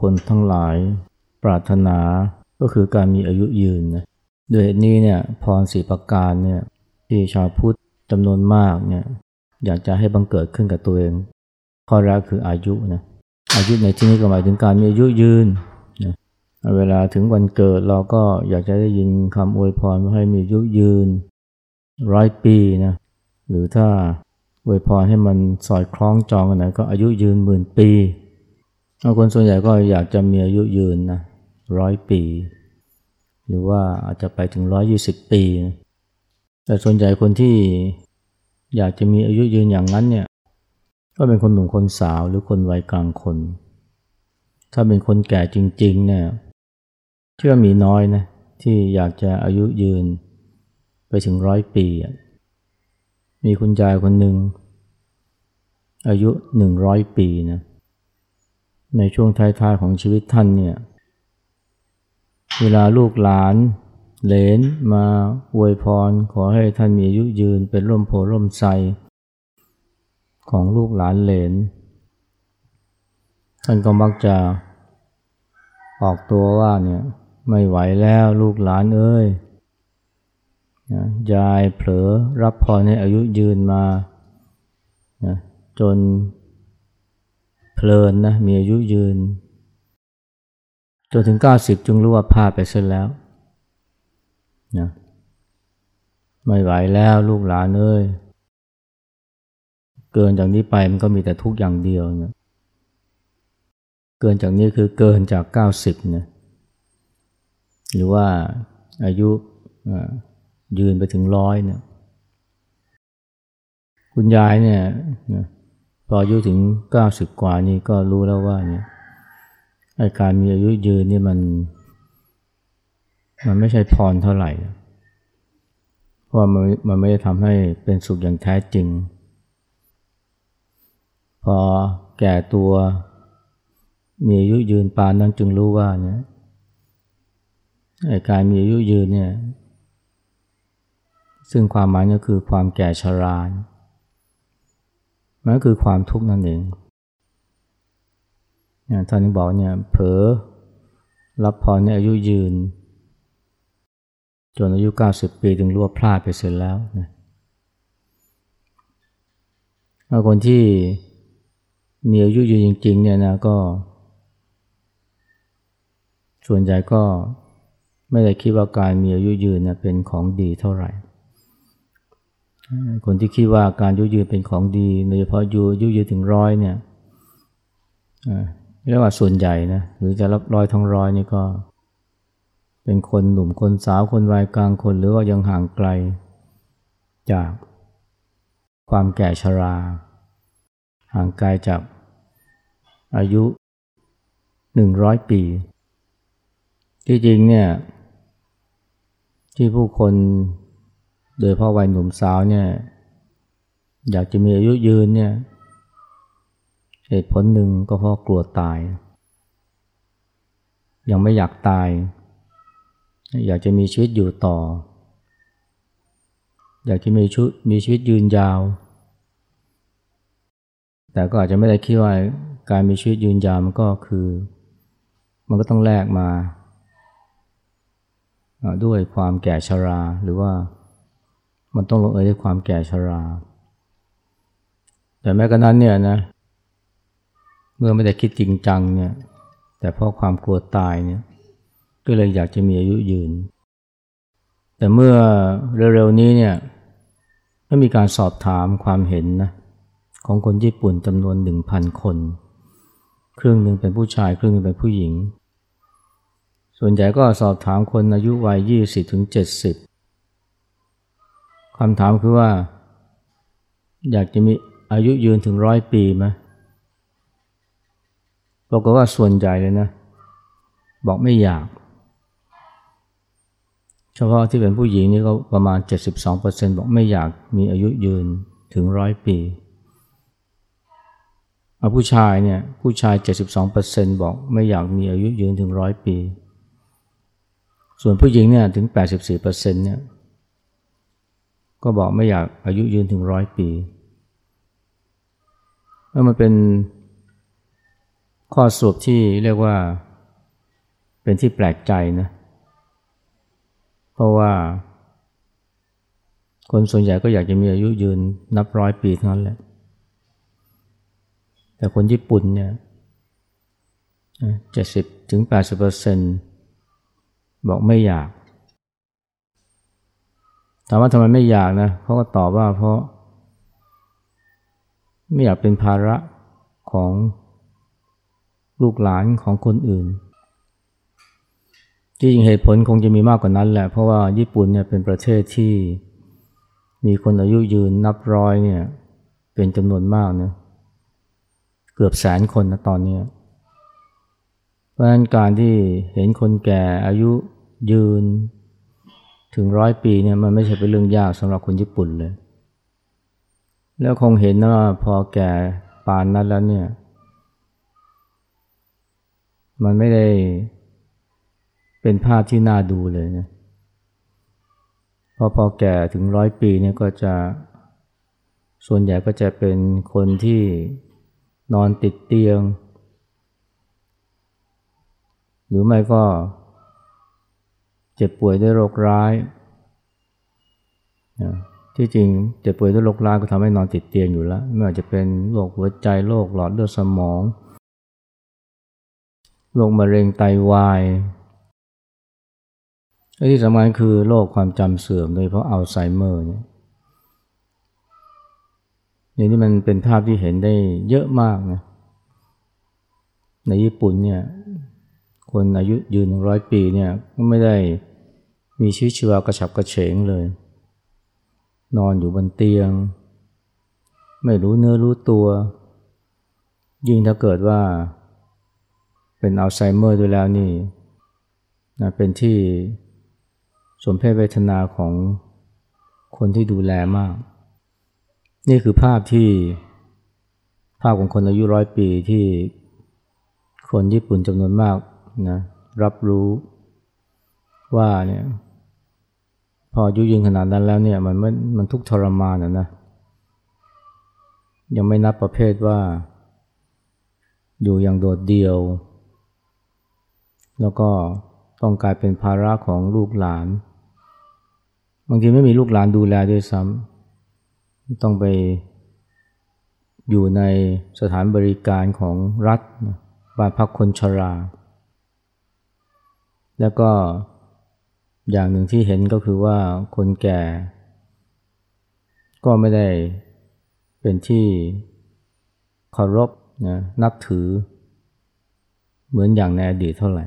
คนทั้งหลาย ปรารถนาก็คือการมีอายุยืนนะโดยเหตุนี้เนี่ยพรสีประการเนี่ยที่ชาวพุทธจำนวนมากเนี่ยอยากจะให้บังเกิดขึ้นกับตัวเอง ข้อแรกคืออายุนะอายุในที่นี้ก็หมายถึงการมีอายุยืนนะเวลาถึงวันเกิดเราก็อยากจะได้ยินคำอวยพรว่าให้มีอายุยืนร้อยปีนะหรือถ้าอวยพรให้มันสอดคล้องจองกันหนก็อายุยืนหมื่นปี คนส่วนใหญ่ก็อยากจะมีอายุยืนนะร้อยปี หรือว่าอาจจะไปถึงร้อยยี่สิบปีแต่ส่วนใหญ่คนที่อยากจะมีอายุยืนอย่างนั้นเนี่ยก็เป็นคนหนุ่มคนสาวหรือคนวัยกลางคน ถ้าเป็นคนแก่จริงๆเนี่ยเชื่อมีน้อยนะที่อยากจะอายุยืนไปถึงร้อยปี มีคุณยายคนหนึ่งอายุหนึ่งร้อยปีนะ ในช่วงท้ายๆของชีวิตท่านเนี่ยเวลาลูกหลานเหลนมาอวยพร ขอให้ท่านมีอายุยืนเป็นร่มโพร่มไทรของลูกหลานเหลน ท่านก็มักจะออกตัวว่าเนี่ยไม่ไหวแล้วลูกหลานเอ้ยยายเผลอรับพรในอายุยืนมาจน เพลินนะมีอายุยืน จนถึงเก้าสิบจึงรู้ว่าพลาดไปเสียแล้วนะไม่ไหวแล้วลูกหลานเอ้ยเกินจากนี้ไปมันก็มีแต่ทุกอย่างเดียวนะเกินจากนี้คือเกินจากเก้าสิบนะหรือว่าอายุยืนไปถึงร้อยเนี่ยคุณยายเนี่ย พออายุถึงเก้าสิบกว่านี่ก็รู้แล้วว่าเนี่ยไอการมีอายุยืนนี่มัน มันไม่ใช่พรเท่าไหร่ เพราะมันมันไม่ได้ทำให้เป็นสุขอย่างแท้จริง พอแก่ตัว มีอายุยืนปานนั้นจึงรู้ว่าเนี่ยไอการมีอายุยืนเนี่ย ซึ่งความหมายก็คือความแก่ชรา มันก็คือความทุกข์นั่นเองท่านนี้บอกเนี่ยเผลอรับพรในอายุยืน จนอายุ 90 ปีถึงรู้ว่าพลาดไปเสร็จแล้วนะคนที่มีอายุยืนจริง ๆ เนี่ยนะก็ ส่วนใหญ่ก็ไม่ได้คิดว่าการมีอายุยืนนะเป็นของดีเท่าไหร่ คนที่คิดว่าการยุยืนเป็นของดีโดยเฉพาะอายุยืนถึงร้อยเนี่ยเรียกว่าส่วนใหญ่นะหรือจะรับร้อยทั้งร้อยนี่ก็ เป็นคนหนุ่มคนสาวคนวัยกลางคนหรือว่ายังห่างไกล จากความแก่ชรา ห่างไกลจากอายุหนึ่งร้อยปี ที่จริงเนี่ยที่ผู้คน โดยพ่อวัยหนุ่มสาวเนี่ยอยากจะมีอายุยืนเนี่ยเหตุผลหนึ่งก็เพราะกลัวตาย ยังไม่อยากตาย อยากจะมีชีวิตอยู่ต่อ อยากจะมีชุดมีชีวิตยืนยาว แต่ก็อาจจะไม่ได้คิดว่าการมีชีวิตยืนยาวมันก็คือ มันก็ต้องแลกมา ด้วยความแก่ชราหรือว่า มันต้องลงเอยด้วยความแก่ชรา แต่แม้กระนั้นเนี่ยนะ เมื่อไม่ได้คิดจริงจังเนี่ย แต่เพราะความกลัวตายเนี่ย ก็เลยอยากจะมีอายุยืน แต่เมื่อเร็วๆนี้เนี่ยก็มีการสอบถามความเห็นนะของคนญี่ปุ่นจำนวนหนึ่งพันคน ครึ่งหนึ่งเป็นผู้ชาย ครึ่งหนึ่งเป็นผู้หญิง ส่วนใหญ่ก็สอบถามคนอายุวัยยี่สิบถึงเจ็ดสิบ คำถามคือว่า อยากจะมีอายุยืนถึงร้อยปีไหมบอกว่าส่วนใหญ่เลยนะ บอกไม่อยาก เฉพาะที่เป็นผู้หญิงนี่ก็ประมาณ 72%บอกไม่อยากมีอายุยืนถึงร้อยปีเอาผู้ชายเนี่ยผู้ชาย 72%บอกไม่อยากมีอายุยืนถึงร้อยปี ส่วนผู้หญิงเนี่ยถึง 84%เนี่ย ก็บอกไม่อยากอายุยืนถึงร้อยปีแล้วมันเป็นข้อสรุปที่เรียกว่า เป็นที่แปลกใจนะ เพราะว่า คนส่วนใหญ่ก็อยากจะมีอายุยืนนับร้อยปีเท่านั้นแหละ แต่คนญี่ปุ่นเนี่ยเจ็ดสิบถึงแปดสิบเปอร์เซ็นบอกไม่อยาก ถามว่าทำไมไม่อยากนะเขาก็ตอบว่าเพราะ ไม่อยากเป็นภาระของลูกหลานของคนอื่น จริงเหตุผลคงจะมีมากกว่านั้นแหละ เพราะว่าญี่ปุ่นเนี่ยเป็นประเทศที่มีคนอายุยืนนับร้อยเนี่ยเป็นจำนวนมากเนะเกือบแสนคนนะตอนนี้ เพราะฉะนั้นการที่เห็นคนแก่อายุยืน ถึงร้อยปีเนี่ยมันไม่ใช่เป็นเรื่องยากสำหรับคนญี่ปุ่นเลย แล้วคงเห็นนะว่าพอแก่ปานนั้นแล้วเนี่ย มันไม่ได้เป็นภาพที่น่าดูเลยนะพอพอแก่ถึงร้อยปีเนี่ยก็จะส่วนใหญ่ก็จะเป็นคนที่นอนติดเตียง หรือไม่ก็ เจ็บป่วยด้วยโรคร้ายที่จริงเจ็บป่วยด้วยโรคร้ายก็ทำให้นอนติดเตียงอยู่แล้ว ไม่ว่าจะเป็นโรคหัวใจโรคหลอดเลือดสมองโรคมะเร็งไตาวายที่สำคัญคือโรคความจำเสื่อมโดยเพราะอัลไซเมอร์เนี่ยนี่นี่มันเป็นภาพที่เห็นได้เยอะมากนะในญี่ปุ่นเนี่ย คนอายุยืนร้อยปีเนี่ยก็ไม่ได้มีชีวิตชีวากระฉับกระเฉงเลย นอนอยู่บนเตียง ไม่รู้เนื้อรู้ตัว ยิ่งถ้าเกิดว่า เป็นอัลไซเมอร์ด้วยแล้วนี่นะเป็นที่สมเพศเวทนาของคนที่ดูแลมาก นี่คือภาพที่ภาพของคนอายุร้อยปีที่คนญี่ปุ่นจำนวนมาก นะรับรู้ว่าเนี่ยพออายุยืนขนาดนั้นแล้วเนี่ยมันมันมันทุกทรมานนะนะ ยังไม่นับประเภทว่า อยู่อย่างโดดเดี่ยว แล้วก็ต้องกลายเป็นภาระของลูกหลาน บางทีไม่มีลูกหลานดูแลด้วยซ้ำต้องไปอยู่ในสถานบริการของรัฐบ้านพักคนชรา แล้วก็อย่างหนึ่งที่เห็นก็คือว่าคนแก่ ก็ไม่ได้เป็นที่เคารพนะนับถือ เหมือนอย่างในอดีตเท่าไหร่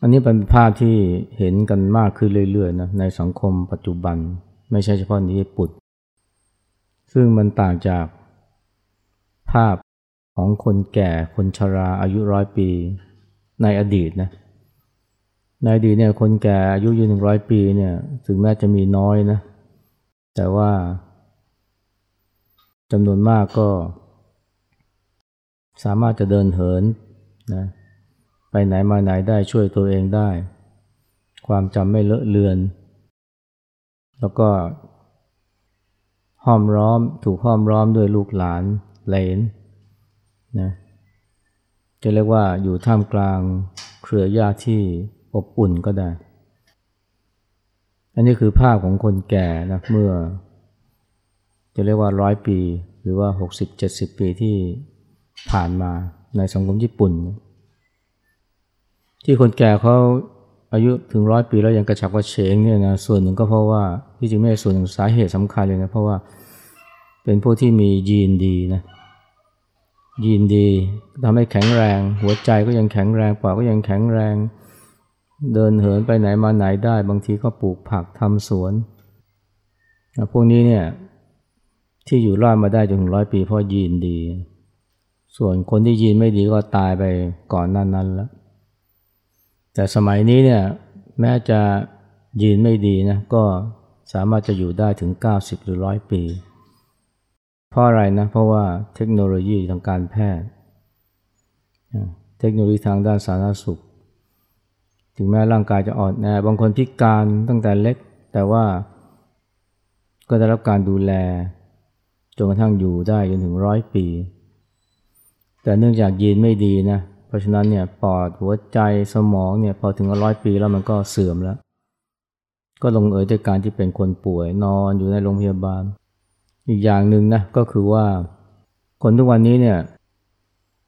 อันนี้เป็นภาพที่เห็นกันมากขึ้นเรื่อยๆนะในสังคมปัจจุบัน ไม่ใช่เฉพาะในญี่ปุ่น ซึ่งมันต่างจากภาพของคนแก่คนชราอายุร้อยปีในอดีตนะ ในอดีตเนี่ยคนแก่อายุยืนหนึ่งร้อยปีเนี่ยถึงแม้จะมีน้อยนะ แต่ว่าจำนวนมากก็ สามารถจะเดินเหินนะไปไหนมาไหนได้ช่วยตัวเองได้ ความจำไม่เลอะเลือน แล้วก็ห้อมร้อมถูกห้อมร้อมด้วยลูกหลานเลนนะจะเรียกว่าอยู่ท่ามกลางเครือญาติที่ อบอุ่นก็ได้ อันนี้คือภาพของคนแก่นะเมื่อ จะเรียกว่าร้อยปี หรือว่าหกสิบเจ็ดสิบปีที่ผ่านมาในสังคมญี่ปุ่น ที่คนแก่เขาอายุถึงร้อยปีแล้วยังกระฉับกระเฉงเนี่ยนะส่วนหนึ่งก็เพราะว่าที่จริงไม่ใช่ส่วนหนึ่งสาเหตุสำคัญเลยนะเพราะว่าเป็นพวกที่มียีนดีนะยีนดีทำให้แข็งแรง หัวใจก็ยังแข็งแรงปอดก็ยังแข็งแรง เดินเหินไปไหนมาไหนได้ บางทีก็ปลูกผักทำสวนพวกนี้เนี่ยที่อยู่รอดมาได้จนถึงร้อยปีเพราะยีนดี ส่วนคนที่ยีนไม่ดีก็ตายไปก่อนนั้นนั้นแล้ว แต่สมัยนี้เนี่ยแม้จะยีนไม่ดีนะก็สามารถจะอยู่ได้ถึง 90 หรือร้อยปี เพราะอะไรนะ เพราะว่าเทคโนโลยีทางการแพทย์ เทคโนโลยีทางด้านสาธารณสุข ถึงแม้ร่างกายจะอ่อนแอบางคนพิการตั้งแต่เล็ก แต่ว่าก็ได้รับการดูแลจนกระทั่งอยู่ได้จนถึงร้อยปี แต่เนื่องจากยีนไม่ดีนะ เพราะฉะนั้นเนี่ยปอดหัวใจสมองเนี่ยพอถึงร้อยปีแล้วมันก็เสื่อมแล้ว ก็ลงเอยด้วยการที่เป็นคนป่วยนอนอยู่ในโรงพยาบาล อีกอย่างหนึ่งนะก็คือว่าคนทุกวันนี้เนี่ย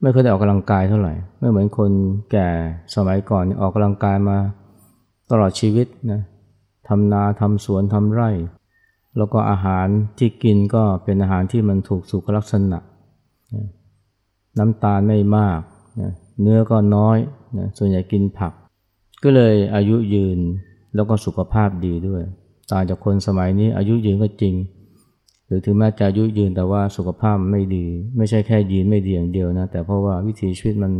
ไม่เคยได้ออกกำลังกายเท่าไหร่ ไม่เหมือนคนแก่สมัยก่อนออกกำลังกายมาตลอดชีวิตนะทำนาทำสวนทำไร่ แล้วก็อาหารที่กินก็เป็นอาหารที่มันถูกสุขลักษณะ น้ำตาลไม่มากนะเนื้อก็น้อยนะส่วนใหญ่กินผัก ก็เลยอายุยืนแล้วก็สุขภาพดีด้วย ต่างจากคนสมัยนี้อายุยืนก็จริง หรือถึงแม้จะอายุยืนแต่ว่าสุขภาพไม่ดี ไม่ใช่แค่ยีนไม่ดีอย่างเดียวนะ แต่เพราะว่าวิถีชีวิตมัน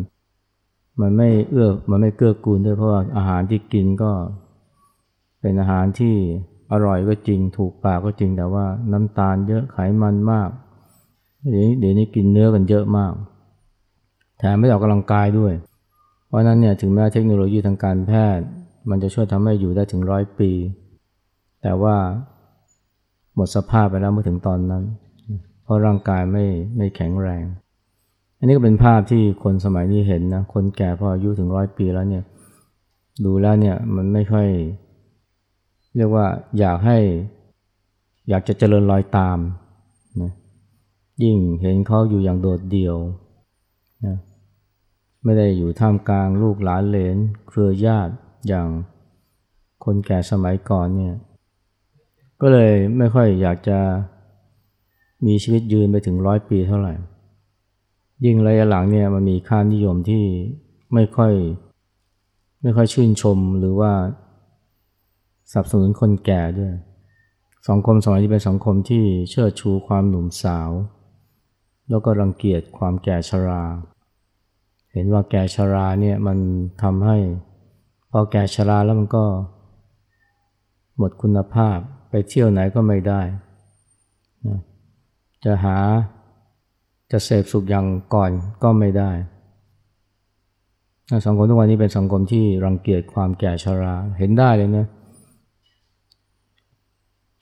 มันไม่เอื้อมันไม่เกื้อกูลด้วยเพราะว่าอาหารที่กินก็ เป็นอาหารที่อร่อยก็จริงถูกปากก็จริงแต่ว่าน้ำตาลเยอะไขมันมากเดี๋ยวนี้กินเนื้อกันเยอะมากแถมไม่ออกกำลังกายด้วย เพราะนั้นเนี่ยถึงแม้เทคโนโลยีทางการแพทย์ มันจะช่วยทำให้อยู่ได้ถึงร้อยปี แต่ว่า หมดสภาพไปแล้วเมื่อถึงตอนนั้น เพราะร่างกายไม่ไม่แข็งแรง อันนี้ก็เป็นภาพที่คนสมัยนี้เห็นนะ คนแก่พออายุถึงร้อยปีแล้วเนี่ย ดูแล้วเนี่ยมันไม่ค่อย เรียกว่าอยากให้ อยากจะเจริญรอยตามนะยิ่งเห็นเขาอยู่อย่างโดดเดี่ยวนะไม่ได้อยู่ท่ามกลางลูกหลานเหลน เครือญาติอย่างคนแก่สมัยก่อนเนี่ย ก็เลยไม่ค่อยอยากจะมีชีวิตยืนไปถึงร้อยปีเท่าไหร่ ยิ่งระยะหลังเนี่ยมันมีค่านิยมที่ไม่ค่อย ไม่ค่อยชื่นชมหรือว่าสับสนุนคนแก่ด้วย สังคมสมัยนี้เป็นสังคมที่เชิดชูความหนุ่มสาว แล้วก็รังเกียจความแก่ชรา เห็นว่าแก่ชราเนี่ยมันทำให้ พอแก่ชราแล้วมันก็ หมดคุณภาพไปเที่ยวไหนก็ไม่ได้นะจะหาจะเสพสุขอย่างก่อนก็ไม่ได้ สังคมทุกวันนี้เป็นสังคมที่รังเกียจความแก่ชรา เห็นได้เลยนะ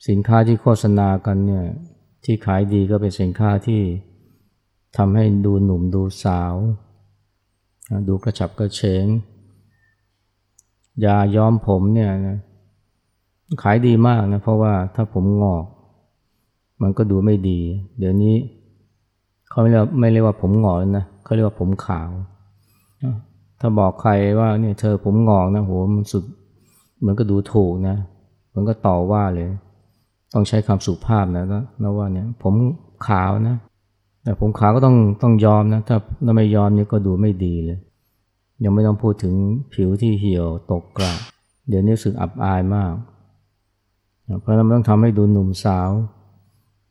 สินค้าที่โฆษณากันเนี่ยที่ขายดีก็เป็นสินค้าที่ทำให้ดูหนุ่มดูสาว ดูกระฉับกระเฉงยาย้อมผมเนี่ยนะ ขายดีมากนะ เพราะว่าถ้าผมงอก มันก็ดูไม่ดี เดี๋ยวนี้เขาไม่เรียกไม่เรียกว่าผมงอกแล้วนะเขาเรียกว่าผมขาว ถ้าบอกใครว่าเนี่ยเธอผมงอกนะโหมันสุดเหมือนก็ดูถูกนะเหมือนก็ต่อว่าเลย ต้องใช้คำสุภาพนะนะว่าเนี่ย ผมขาวนะแต่ผมขาวก็ต้องต้องยอมนะถ้าถ้าไม่ยอมนี่ก็ดูไม่ดีเลย ยังไม่ต้องพูดถึงผิวที่เหี่ยวตกกระเดี๋ยวนี้สึกอับอายมาก เพราะนั้นต้องทำให้ดูหนุ่มสาว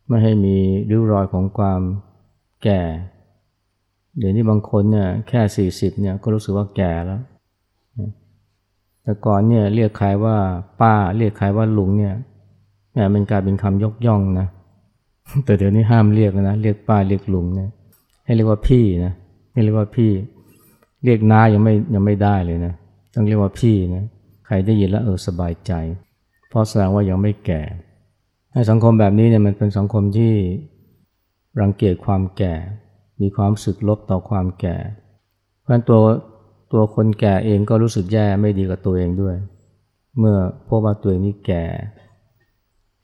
ไม่ให้มีริ้วรอยของความแก่ เดี๋ยวนี้บางคนเนี่ยแค่สี่สิบเนี่ยก็รู้สึกว่าแก่แล้ว แต่ก่อนเนี่ยเรียกใครว่าป้าเรียกใครว่าลุงเนี่ยแหมมันกลายเป็นคำยกย่องนะ แต่เดี๋ยวนี้ห้ามเรียกนะเรียกป้าเรียกลุงเนี่ยให้เรียกว่าพี่นะให้เรียกว่าพี่ เรียกน้ายังไม่ยังไม่ได้เลยนะต้องเรียกว่าพี่นะใครได้ยินแล้วเออสบายใจ เพราะแสดงว่ายังไม่แก่ให้สังคมแบบนี้เนี่ยมันเป็นสังคมที่รังเกียจความแก่ มีความสึกลบต่อความแก่ เพราะฉะนั้นตัวตัวคนแก่เองก็รู้สึกแย่ไม่ดีกับตัวเองด้วย เมื่อพบว่าตัวเองนี่แก่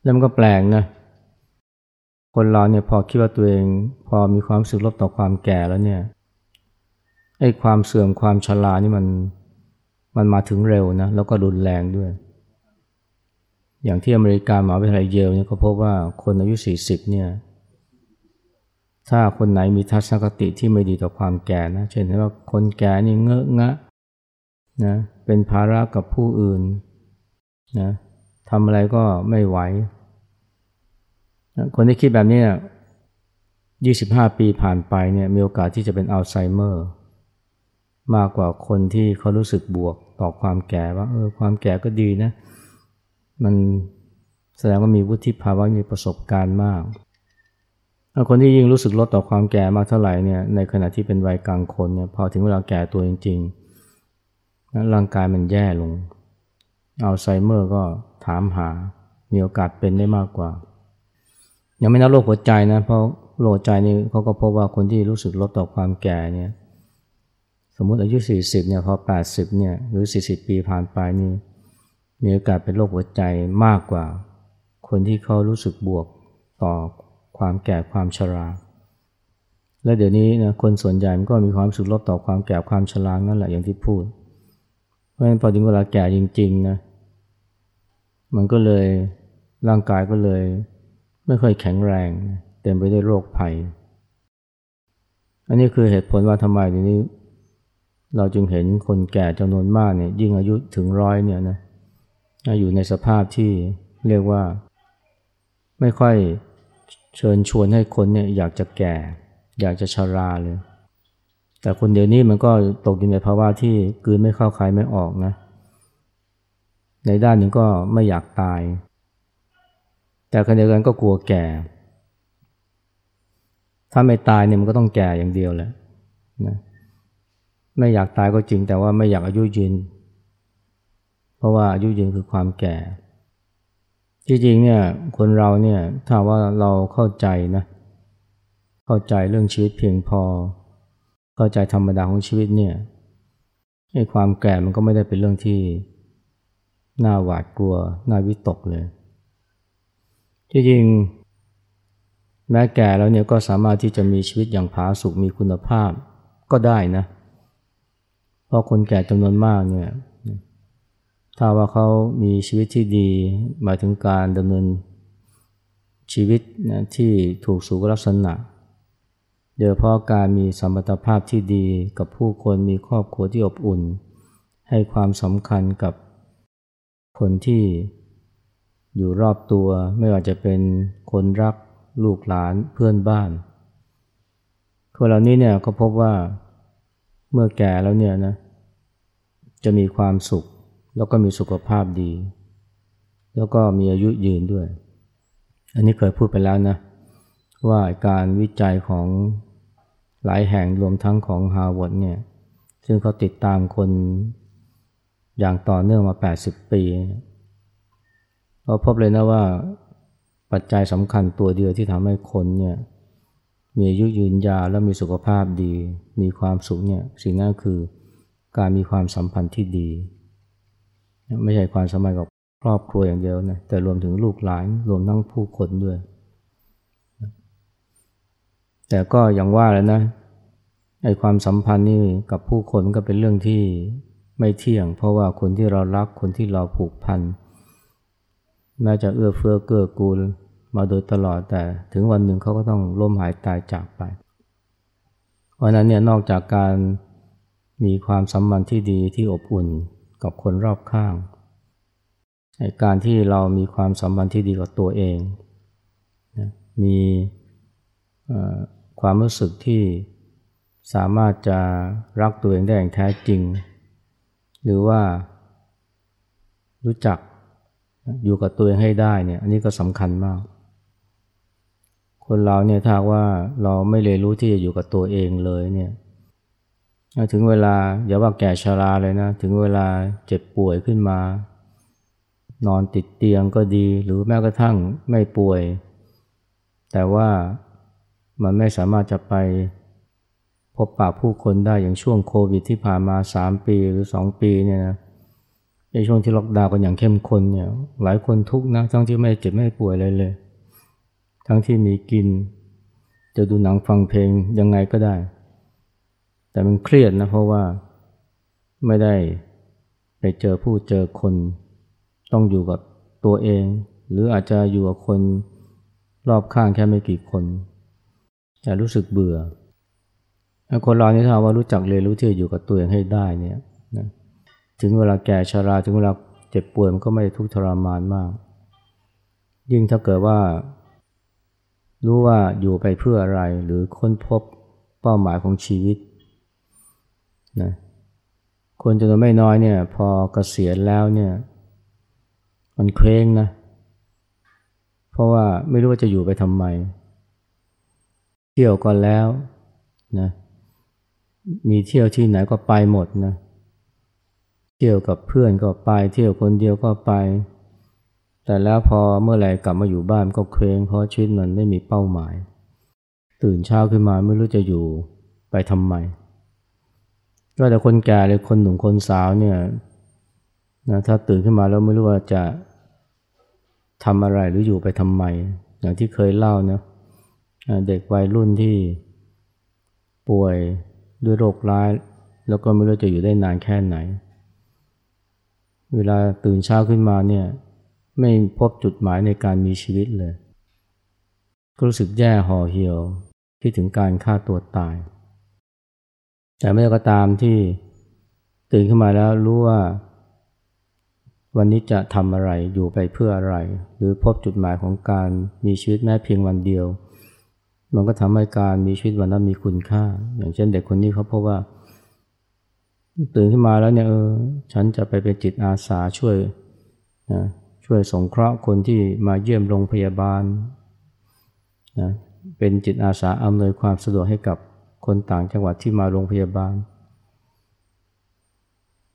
แล้วมันก็แปลกนะ คนเราเนี่ยพอคิดว่าตัวเอง พอมีความสึกลบต่อความแก่แล้วเนี่ยไอ้ความเสื่อมความชรานี่มันมันมาถึงเร็วนะแล้วก็รุนแรงด้วย อย่างที่อเมริกาหมหาวิทยาลัยเยลเนี่ยเขาพบว่าคนอายุ 40 เนี่ย ถ้าคนไหนมีทัศนคติที่ไม่ดีต่อความแก่นะ เช่นว่าคนแก่นี่เงอะงะนะ เป็นภาระกับผู้อื่นนะทำอะไรก็ไม่ไหวคนที่คิดแบบนี้25 ปีผ่านไปเนี่ยมีโอกาสที่จะเป็นอัลไซเมอร์ มากกว่าคนที่เขารู้สึกบวกต่อความแก่ว่าเออความแก่ก็ดีนะ มันแสดงว่ามีวุฒิภาวะมีประสบการณ์มาก คนที่ยิ่งรู้สึกลดต่อความแก่มากเท่าไหร่เนี่ยในขณะที่เป็นวัยกลางคนเนี่ยพอถึงเวลาแก่ตัวจริงๆร่างกายมันแย่ลงอัลไซเมอร์ก็ถามหา มีโอกาสเป็นได้มากกว่า ยังไม่นับโรคหัวใจนะเพราะโลใจนี่เขาก็พบว่าคนที่รู้สึกลดต่อความแก่เนี่ยสมมติอายุ 40เนี่ยพอ 80เนี่ยหรือ 40 ปีผ่านไปนี่ มีโอกาสเป็นโรคหัวใจมากกว่า คนที่เขารู้สึกบวกต่อความแก่ความชรา และเดี๋ยวนี้นะคนส่วนใหญ่มันก็มีความสุขลบต่อความแก่ความชรานั่นแหละอย่างที่พูด เพราะฉะนั้นพอถึงเวลาแก่จริงๆนะมันก็เลยร่างกายก็เลย ไม่ค่อยแข็งแรง เต็มไปด้วยโรคภัย อันนี้คือเหตุผลว่าทำไมทีนี้ เราจึงเห็นคนแก่จำนวนมากเนี่ยยิ่งอายุถึงร้อยเนี่ยนะ อยู่ในสภาพที่เรียกว่า ไม่ค่อยเชิญชวนให้คนเนี่ยอยากจะแก่ อยากจะชาราเลย แต่คนเดี๋ยวนี้มันก็ตกอยู่ในภาวะที่กืนไม่เข้าใครไม่ออกนะ ในด้านหนึ่งก็ไม่อยากตาย แต่คนเดียวกันก็กลัวแก่ ถ้าไม่ตายเนี่ยมันก็ต้องแก่อย่างเดียวแหละนะไม่อยากตายก็จริงแต่ว่าไม่อยากอายุยืน เพราะว่าอายุยืนคือความแก่ จริงๆเนี่ยคนเราเนี่ยถ้าว่าเราเข้าใจนะเข้าใจเรื่องชีวิตเพียงพอ เข้าใจธรรมดาของชีวิตเนี่ยให้ความแก่มันก็ไม่ได้เป็นเรื่องที่น่าหวาดกลัวน่าวิตกเลยจริงๆแม้แก่แล้วเนี่ยก็สามารถที่จะมีชีวิตอย่างผาสุกมีคุณภาพก็ได้นะ เพราะคนแก่จำนวนมากเนี่ย ถ้าว่าเขามีชีวิตที่ดี หมายถึงการดำเนินชีวิตนะที่ถูกสุขลักษณะโดยเพราะการมีสมรรถภาพที่ดีกับผู้คนมีครอบครัวที่อบอุ่น ให้ความสำคัญกับคนที่อยู่รอบตัวไม่ว่าจะเป็นคนรักลูกหลานเพื่อนบ้านคนเหล่านี้เนี่ยก็พบว่าเมื่อแก่แล้วเนี่ยนะจะมีความสุข แล้วก็มีสุขภาพดี แล้วก็มีอายุยืนด้วย อันนี้เคยพูดไปแล้วนะ ว่าการวิจัยของหลายแห่งรวมทั้งของฮาร์วาร์ดเนี่ย ซึ่งเขาติดตามคนอย่างต่อเนื่องมา 80 ปีเราพบเลยนะว่าปัจจัยสำคัญตัวเดียวที่ทำให้คนเนี่ยมีอายุยืนยาวและมีสุขภาพดี มีความสุขเนี่ยสิ่งนั้นคือการมีความสัมพันธ์ที่ดี ไม่ใช่ความสมัยกับครอบครัวอย่างเดียวนะแต่รวมถึงลูกหลานรวมทั้งผู้คนด้วย แต่ก็อย่างว่าแล้วนะไอ้ความสัมพันธ์นี่กับผู้คนก็เป็นเรื่องที่ไม่เที่ยง เพราะว่าคนที่เรารักคนที่เราผูกพันแม้จะเอื้อเฟื้อเกื้อกูลมาโดยตลอดแต่ถึงวันหนึ่งเขาก็ต้องล้มหายตายจากไปเพราะนั้นเนี่ยนอกจากการมีความสัมพันธ์ที่ดีที่อบอุ่น กับคนรอบข้างการที่เรามีความสัมพันธ์ที่ดีกับตัวเอง มีความรู้สึกที่สามารถจะรักตัวเองได้อย่างแท้จริง หรือว่ารู้จักอยู่กับตัวเองให้ได้เนี่ยอันนี้ก็สำคัญมาก คนเราเนี่ยถ้าว่าเราไม่เลยรู้ที่จะอยู่กับตัวเองเลยเนี่ย ถึงเวลาอย่าว่าแก่ชราเลยนะ ถึงเวลาเจ็บป่วยขึ้นมา นอนติดเตียงก็ดี หรือแม้กระทั่งไม่ป่วย แต่ว่ามันไม่สามารถจะไปพบปะผู้คนได้อย่างช่วงโควิดที่ผ่านมาสามปีหรือสองปีเนี่ยนะในช่วงที่ล็อกดาวน์กันอย่างเข้มข้นเนี่ยหลายคนทุกข์นะทั้งที่ไม่เจ็บไม่ป่วยเลยเลย ทั้งที่มีกิน จะดูหนังฟังเพลงยังไงก็ได้ แต่มันเครียดนะเพราะว่าไม่ได้ไปเจอผู้เจอคน ต้องอยู่กับตัวเอง หรืออาจจะอยู่กับคนรอบข้างแค่ไม่กี่คนแต่รู้สึกเบื่อคนเรานี่ถ้าว่ารู้จักเรียนรู้ที่จะอยู่กับตัวเองให้ได้เนี่ยนะถึงเวลาแก่ชาราถึงเวลาเจ็บป่วยมันก็ไม่ทุกข์ทรมานมาก ยิ่งถ้าเกิดว่า รู้ว่าอยู่ไปเพื่ออะไรหรือค้นพบเป้าหมายของชีวิต นะคนจำนวนไม่น้อยเนี่ย พอเกษียณแล้วเนี่ย มันเคว้งนะ เพราะว่าไม่รู้ว่าจะอยู่ไปทำไม เที่ยวก่อนแล้วนะมีเที่ยวที่ไหนก็ไปหมดนะ เที่ยวกับเพื่อนก็ไป เที่ยวคนเดียวก็ไป แต่แล้วพอเมื่อไหร่กลับมาอยู่บ้านก็เคว้งเพราะชีวิตมันไม่มีเป้าหมาย ตื่นเช้าขึ้นมาไม่รู้จะอยู่ไปทำไม ก็แต่คนแก่หรือคนหนุ่มคนสาวเนี่ยนะถ้าตื่นขึ้นมาแล้วไม่รู้ว่าจะทำอะไรหรืออยู่ไปทำไม อย่างที่เคยเล่านะเด็กวัยรุ่นที่ป่วยด้วยโรคร้าย แล้วก็ไม่รู้จะอยู่ได้นานแค่ไหน เวลาตื่นเช้าขึ้นมาเนี่ยไม่พบจุดหมายในการมีชีวิตเลย ก็รู้สึกแย่ห่อเหี่ยวคิดถึงการฆ่าตัวตาย แต่ไม่ก็ตามที่ตื่นขึ้นมาแล้วรู้ว่า วันนี้จะทำอะไรอยู่ไปเพื่ออะไร หรือพบจุดหมายของการมีชีวิตแม้เพียงวันเดียว มันก็ทำให้การมีชีวิตวันนั้นมีคุณค่า อย่างเช่นเด็กคนนี้เขาพบว่า ตื่นขึ้นมาแล้วเนี่ยเออฉันจะไปเป็นจิตอาสาช่วยนะช่วยสงเคราะห์คนที่มาเยี่ยมโรงพยาบาลนะเป็นจิตอาสาอำนวยความสะดวกให้กับ คนต่างจังหวัดที่มาโรงพยาบาล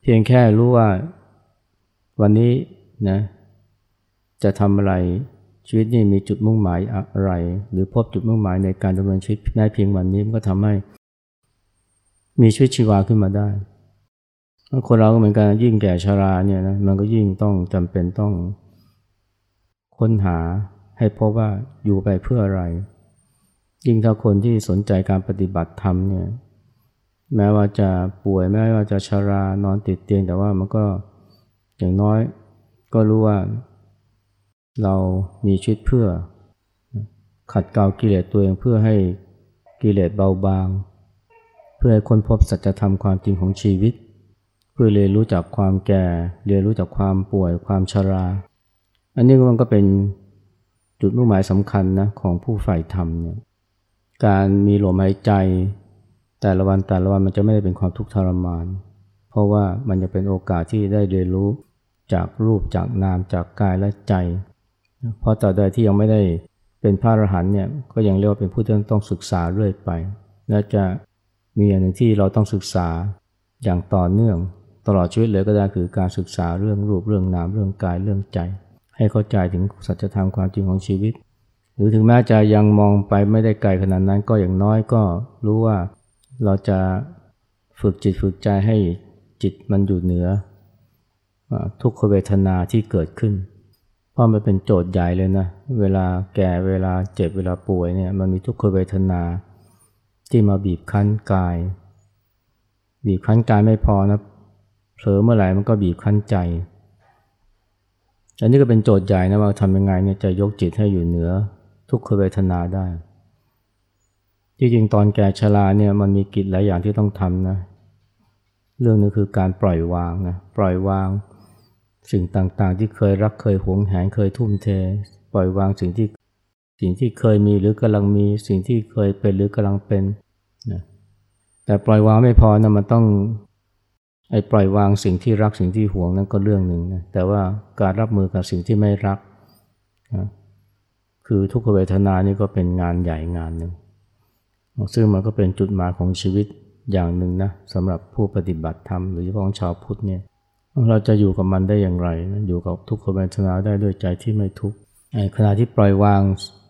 เพียงแค่รู้ว่าวันนี้นะจะทำอะไรชีวิตนี้มีจุดมุ่งหมายอะไร หรือพบจุดมุ่งหมายในการดำเนินชีวิตแม้เพียงวันนี้มันก็ทำให้ มีชีวิตชีวาขึ้นมาได้คนเราก็เหมือนกันยิ่งแก่ชราเนี่ยนะมันก็ยิ่งต้องจำเป็นต้องค้นหาให้พบว่าอยู่ไปเพื่ออะไร ยิ่งถ้าคนที่สนใจการปฏิบัติธรรมเนี่ยแม้ว่าจะป่วยแม้ว่าจะชารานอนติดเตียงแต่ว่ามันก็อย่างน้อยก็รู้ว่า เรามีชีวิตเพื่อ ขัดเกลากิเลสตัวเองเพื่อให้กิเลสเบาบาง เพื่อให้คนพบสัจธรรมความจริงของชีวิต เพื่อเรียนรู้จากความแก่ เรียนรู้จากความป่วยความชรา อันนี้มันก็เป็นจุดมุ่งหมายสำคัญนะของผู้ใฝ่ธรรมเนี่ย การมีลมหายใจ แต่ละวันแต่ละวันมันจะไม่ได้เป็นความทุกข์ทรมาน เพราะว่ามันจะเป็นโอกาสที่ได้เรียนรู้จากรูปจากนามจากกายและใจ เพราะต่อใดที่ยังไม่ได้เป็นพระอรหันต์เนี่ยก็ยังเรียกว่าเป็นผู้ที่ต้องศึกษาเรื่อยไปและจะมีอย่างหนึ่งที่เราต้องศึกษาอย่างต่อเนื่อง ตลอดชีวิตเลยก็ได้คือการศึกษาเรื่องรูปเรื่องนามเรื่องกายเรื่องใจ ให้เข้าใจถึงสัจธรรมความจริงของชีวิต หรือถึงแม้จะยังมองไปไม่ได้ไกลขนาดนั้นก็อย่างน้อยก็รู้ว่าเราจะฝึกจิตฝึกใจให้จิตมันอยู่เหนือ ทุกขเวทนาที่เกิดขึ้น เพราะมันเป็นโจทย์ใหญ่เลยนะ เวลาแก่เวลาเจ็บเวลาป่วยเนี่ยมันมีทุกขเวทนาที่มาบีบคั้นกาย บีบคั้นกายไม่พอนะเผลอเมื่อไหร่มันก็บีบคั้นใจอันนี้ก็เป็นโจทย์ใหญ่นะว่าทำยังไงเนี่ยจะยกจิตให้อยู่เหนือ ทุกขเวทนาได้ที่จริงตอนแก่ชราเนี่ยมันมีกิจหลายอย่างที่ต้องทำนะเรื่องนึงคือการปล่อยวางนะปล่อยวาง สิ่งต่างๆ ที่เคยรักเคยหวงแหนเคยทุ่มเท ปล่อยวางสิ่งที่สิ่งที่เคยมีหรือกำลังมีสิ่งที่เคยเป็นหรือกำลังเป็นนะแต่ปล่อยวางไม่พอนะมันต้องไอ้ปล่อยวางสิ่งที่รักสิ่งที่หวงนั่นก็เรื่องหนึ่งนะแต่ว่าการรับมือกับสิ่งที่ไม่รักนะ คือทุกขเวทนานี่ก็เป็นงานใหญ่งานหนึ่ง ซึ่งมันก็เป็นจุดหมายของชีวิตอย่างหนึ่งนะสำหรับผู้ปฏิบัติธรรมหรือเฉพาะชาวพุทธเนี่ยเราจะอยู่กับมันได้อย่างไรนะอยู่กับทุกขเวทนาได้ด้วยใจที่ไม่ทุกข์ขณะที่ปล่อยวาง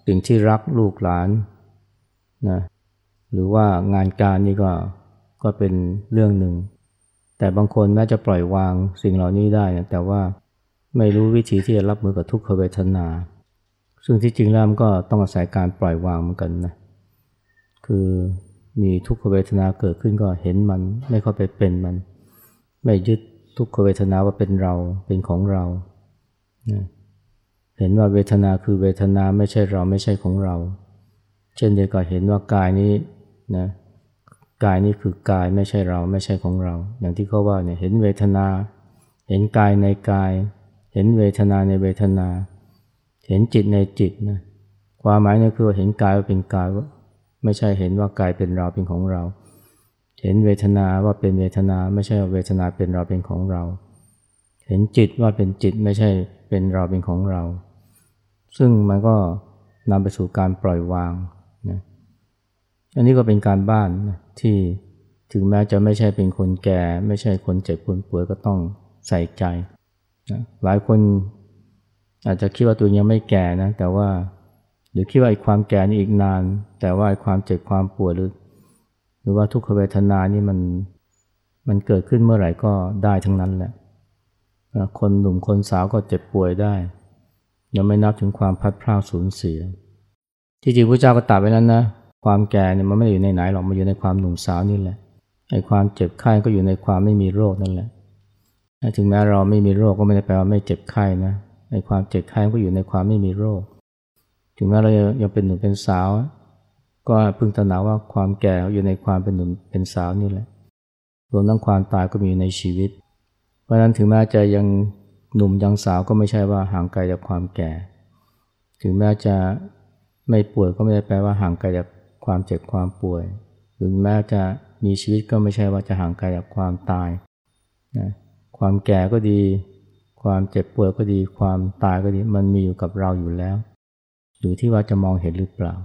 สิ่งที่รักลูกหลานนะหรือว่างานการนี่ก็ก็เป็นเรื่องหนึ่ง แต่บางคนแม้จะปล่อยวางสิ่งเหล่านี้ได้นะแต่ว่าไม่รู้วิธีที่จะรับมือกับทุกขเวทนา ซึ่งที่จริงแล้วมันก็ต้องอาศัยการปล่อยวางเหมือนกันนะ คือมีทุกขเวทนาเกิดขึ้นก็เห็นมัน ไม่เข้าไปเป็นมัน ไม่ยึดทุกขเวทนาว่าเป็นเราเป็นของเรานะเห็นว่าเวทนาคือเวทนาไม่ใช่เราไม่ใช่ของเรา เช่นเดียวกับเห็นว่ากายนี้นะกายนี่คือกายไม่ใช่เราไม่ใช่ของเรา อย่างที่เขาว่าเนี่ยเห็นเวทนา เห็นกายในกาย เห็นเวทนาในเวทนา เห็นจิตในจิตนะความหมายนี่คือเห็นกายว่าเป็นกายว่าไม่ใช่เห็นว่ากายเป็นเราเป็นของเรา เห็นเวทนาว่าเป็นเวทนา ไม่ใช่เวทนาเป็นเราเป็นของเรา เห็นจิตว่าเป็นจิตไม่ใช่เป็นเราเป็นของเรา ซึ่งมันก็นำไปสู่การปล่อยวางนะอันนี้ก็เป็นการบ้านนะที่ถึงแม้จะไม่ใช่เป็นคนแก่ ไม่ใช่คนเจ็บคนป่วยก็ต้องใส่ใจนะหลายคน อาจจะคิดว่าตัวยังไม่แก่นะ แต่ว่าหรือคิดว่าไอ้ความแก่นี่อีกนาน แต่ว่าไอ้ความเจ็บความปวดหรือ หรือว่าทุกขเวทนานี่มันมันเกิดขึ้นเมื่อไหร่ก็ได้ทั้งนั้นแหละ คนหนุ่มคนสาวก็เจ็บป่วยได้ ยังไม่นับถึงความพัดพลาดสูญเสีย ที่จริงพระเจ้าก็ตรัสไว้นั้นนะ ความแก่เนี่ยมันไม่ได้อยู่ในไหนหรอกมันอยู่ในความหนุ่มสาวนี่แหละไอ้ความเจ็บไข้ก็อยู่ในความไม่มีโรคนั่นแหละ ถึงแม้เราไม่มีโรคก็ไม่ได้แปลว่าไม่เจ็บไข้นะ ไอ้ความเจ็บไข้ก็อยู่ในความไม่มีโรค ถึงแม้เรายังเป็นหนุ่มเป็นสาว ก็พึงตระหนักว่าความแก่อยู่ในความเป็นหนุ่มเป็นสาวนี่แหละ รวมทั้งความตายก็มีอยู่ในชีวิต เพราะฉะนั้นถึงแม้จะยังหนุ่มยังสาวก็ไม่ใช่ว่าห่างไกลจากความแก่ ถึงแม้จะไม่ป่วยก็ไม่ได้แปลว่าห่างไกลจากความเจ็บความป่วย ถึงแม้จะมีชีวิตก็ไม่ใช่ว่าจะห่างไกลจากความตายนะความแก่ก็ดี ความเจ็บป่วยก็ดี ความตายก็ดี มันมีอยู่กับเราอยู่แล้ว อยู่ที่ว่าจะมองเห็นหรือเปล่า